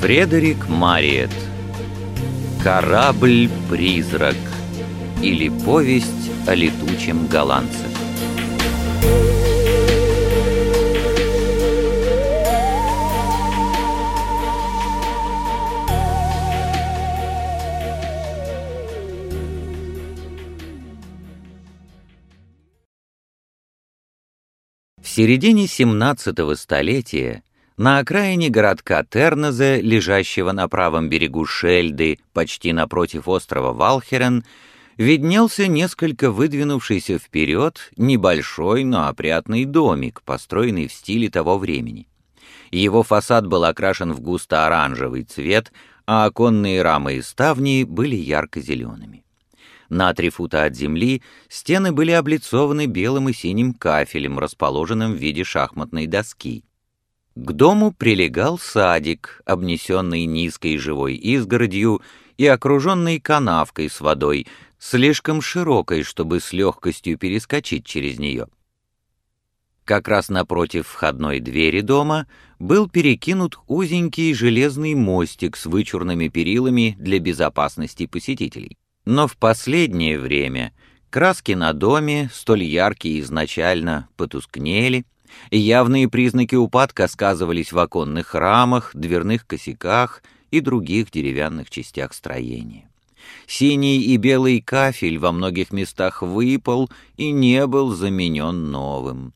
Фредерик Мариет. Корабль-призрак. Или повесть о летучем голландце середине 17 столетия на окраине городка Тернезе, лежащего на правом берегу Шельды, почти напротив острова Валхерен, виднелся несколько выдвинувшийся вперед небольшой, но опрятный домик, построенный в стиле того времени. Его фасад был окрашен в густо-оранжевый цвет, а оконные рамы и ставни были ярко-зелеными. На три фута от земли стены были облицованы белым и синим кафелем, расположенным в виде шахматной доски. К дому прилегал садик, обнесенный низкой живой изгородью и окруженный канавкой с водой, слишком широкой, чтобы с легкостью перескочить через нее. Как раз напротив входной двери дома был перекинут узенький железный мостик с вычурными перилами для безопасности посетителей. Но в последнее время краски на доме, столь яркие изначально, потускнели — Явные признаки упадка сказывались в оконных рамах, дверных косяках и других деревянных частях строения. Синий и белый кафель во многих местах выпал и не был заменен новым.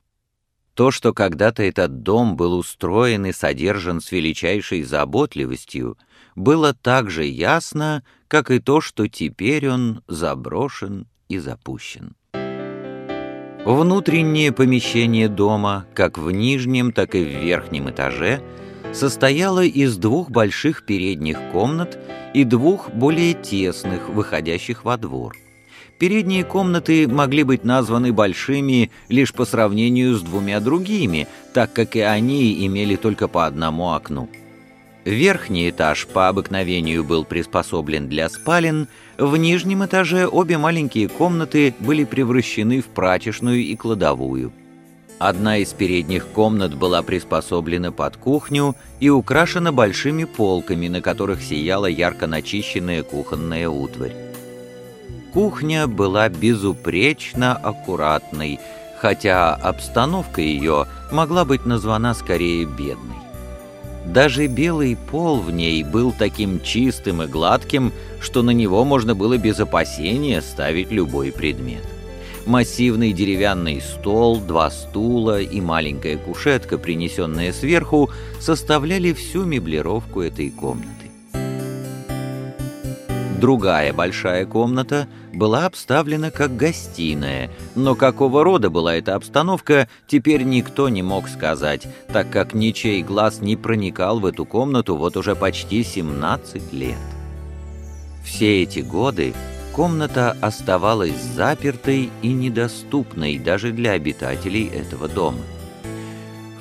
То, что когда-то этот дом был устроен и содержан с величайшей заботливостью, было так же ясно, как и то, что теперь он заброшен и запущен. Внутреннее помещение дома, как в нижнем, так и в верхнем этаже, состояло из двух больших передних комнат и двух более тесных, выходящих во двор. Передние комнаты могли быть названы большими лишь по сравнению с двумя другими, так как и они имели только по одному окну. Верхний этаж по обыкновению был приспособлен для спален, в нижнем этаже обе маленькие комнаты были превращены в прачечную и кладовую. Одна из передних комнат была приспособлена под кухню и украшена большими полками, на которых сияла ярко начищенная кухонная утварь. Кухня была безупречно аккуратной, хотя обстановка ее могла быть названа скорее бедной. Даже белый пол в ней был таким чистым и гладким, что на него можно было без опасения ставить любой предмет. Массивный деревянный стол, два стула и маленькая кушетка, принесенная сверху, составляли всю меблировку этой комнаты. Другая большая комната была обставлена как гостиная, но какого рода была эта обстановка, теперь никто не мог сказать, так как ничей глаз не проникал в эту комнату вот уже почти 17 лет. Все эти годы комната оставалась запертой и недоступной даже для обитателей этого дома.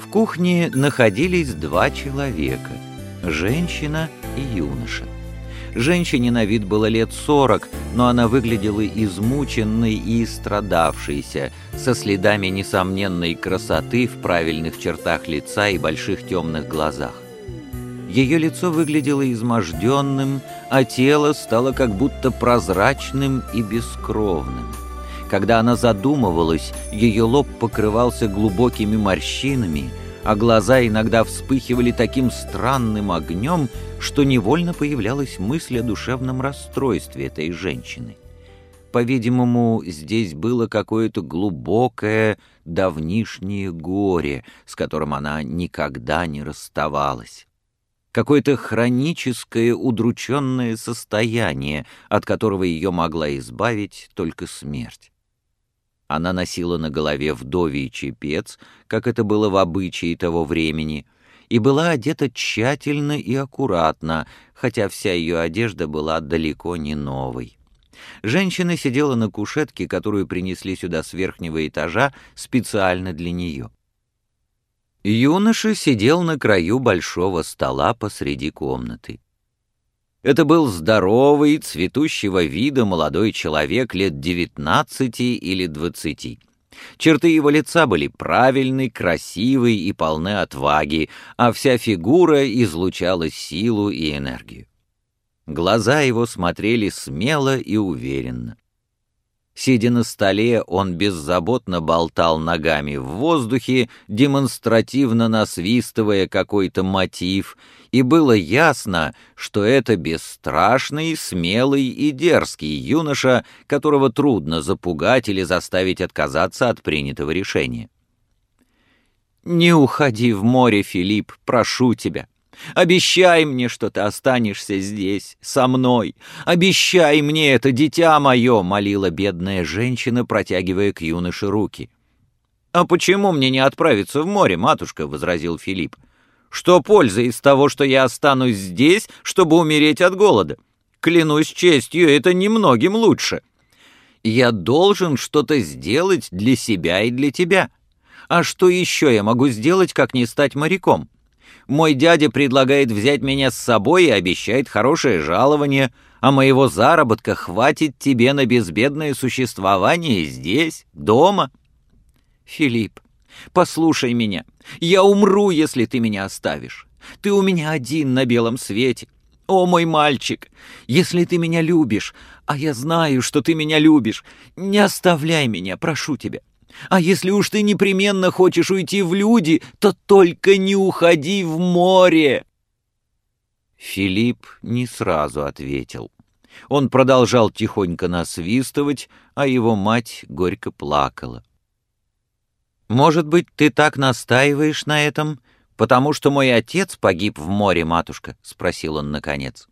В кухне находились два человека – женщина и юноша. Женщине на вид было лет сорок, но она выглядела измученной и истрадавшейся, со следами несомненной красоты в правильных чертах лица и больших темных глазах. Ее лицо выглядело изможденным, а тело стало как будто прозрачным и бескровным. Когда она задумывалась, ее лоб покрывался глубокими морщинами, а глаза иногда вспыхивали таким странным огнем, что невольно появлялась мысль о душевном расстройстве этой женщины. По-видимому, здесь было какое-то глубокое, давнишнее горе, с которым она никогда не расставалась. Какое-то хроническое, удрученное состояние, от которого ее могла избавить только смерть. Она носила на голове вдовий чепец, как это было в обычае того времени — и была одета тщательно и аккуратно, хотя вся ее одежда была далеко не новой. Женщина сидела на кушетке, которую принесли сюда с верхнего этажа специально для нее. Юноша сидел на краю большого стола посреди комнаты. Это был здоровый, цветущего вида молодой человек лет девятнадцати или двадцати. Черты его лица были правильны, красивы и полны отваги, а вся фигура излучала силу и энергию. Глаза его смотрели смело и уверенно. Сидя на столе, он беззаботно болтал ногами в воздухе, демонстративно насвистывая какой-то мотив, и было ясно, что это бесстрашный, смелый и дерзкий юноша, которого трудно запугать или заставить отказаться от принятого решения. «Не уходи в море, Филипп, прошу тебя. Обещай мне, что ты останешься здесь, со мной. Обещай мне это, дитя мое!» — молила бедная женщина, протягивая к юноше руки. «А почему мне не отправиться в море, матушка?» — возразил Филипп. «Что польза из того, что я останусь здесь, чтобы умереть от голода? Клянусь честью, это немногим лучше. Я должен что-то сделать для себя и для тебя. А что еще я могу сделать, как не стать моряком?» Мой дядя предлагает взять меня с собой и обещает хорошее жалование, а моего заработка хватит тебе на безбедное существование здесь, дома. Филипп, послушай меня. Я умру, если ты меня оставишь. Ты у меня один на белом свете. О, мой мальчик, если ты меня любишь, а я знаю, что ты меня любишь, не оставляй меня, прошу тебя. А если уж ты непременно хочешь уйти в люди, то только не уходи в море!» Филипп не сразу ответил. Он продолжал тихонько насвистывать, а его мать горько плакала. «Может быть, ты так настаиваешь на этом, потому что мой отец погиб в море, матушка?» — спросил он наконец.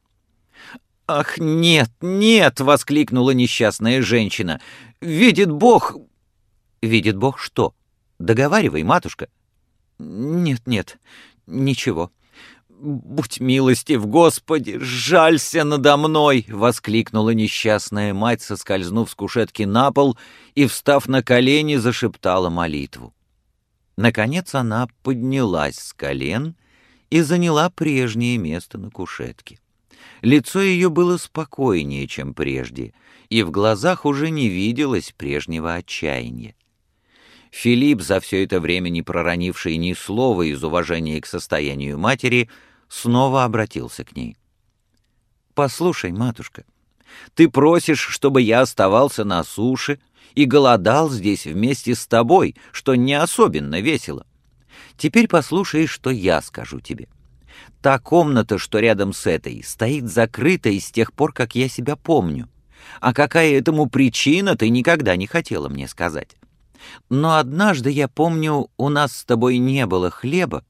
«Ах, нет, нет!» — воскликнула несчастная женщина. «Видит Бог, Видит Бог что? Договаривай, матушка. Нет, нет, ничего. «Будь милостив, Господи, жалься надо мной!» — воскликнула несчастная мать, соскользнув с кушетки на пол и, встав на колени, зашептала молитву. Наконец она поднялась с колен и заняла прежнее место на кушетке. Лицо ее было спокойнее, чем прежде, и в глазах уже не виделось прежнего отчаяния. Филипп, за все это время не проронивший ни слова из уважения к состоянию матери, снова обратился к ней. «Послушай, матушка, ты просишь, чтобы я оставался на суше и голодал здесь вместе с тобой, что не особенно весело. Теперь послушай, что я скажу тебе. Та комната, что рядом с этой, стоит закрытой с тех пор, как я себя помню. А какая этому причина, ты никогда не хотела мне сказать. Но однажды, я помню, у нас с тобой не было хлеба,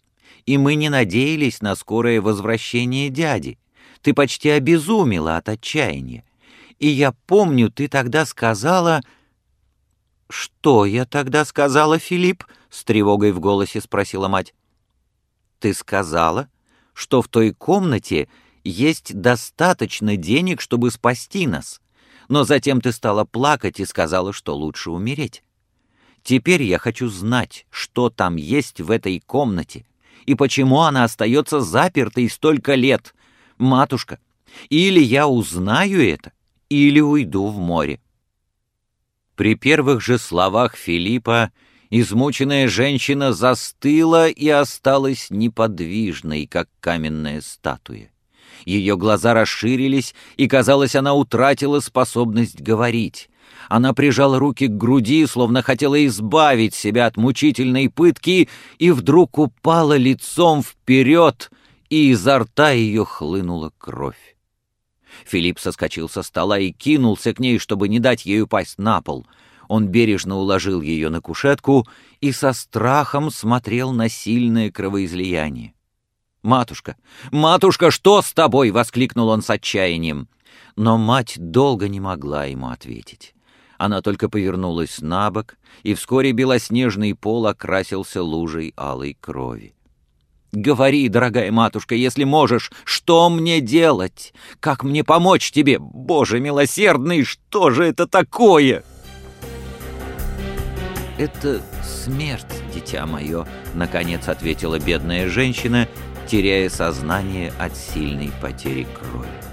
и мы не надеялись на скорое возвращение дяди. Ты почти обезумела от отчаяния. И я помню, ты тогда сказала... «Что я тогда сказала, Филипп?» — с тревогой в голосе спросила мать. «Ты сказала, что в той комнате есть достаточно денег, чтобы спасти нас, но затем ты стала плакать и сказала, что лучше умереть. Теперь я хочу знать, что там есть в этой комнате и почему она остается запертой столько лет. Матушка, или я узнаю это, или уйду в море. При первых же словах Филиппа измученная женщина застыла и осталась неподвижной, как каменная статуя. Ее глаза расширились, и, казалось, она утратила способность говорить. Она прижала руки к груди, словно хотела избавить себя от мучительной пытки, и вдруг упала лицом вперед, и изо рта ее хлынула кровь. Филипп соскочил со стола и кинулся к ней, чтобы не дать ей упасть на пол. Он бережно уложил ее на кушетку и со страхом смотрел на сильное кровоизлияние. «Матушка! Матушка, что с тобой?» — воскликнул он с отчаянием. Но мать долго не могла ему ответить. Она только повернулась на бок, и вскоре белоснежный пол окрасился лужей алой крови. «Говори, дорогая матушка, если можешь, что мне делать? Как мне помочь тебе? Боже милосердный, что же это такое?» «Это смерть, дитя мое», — наконец ответила бедная женщина, теряя сознание от сильной потери крови.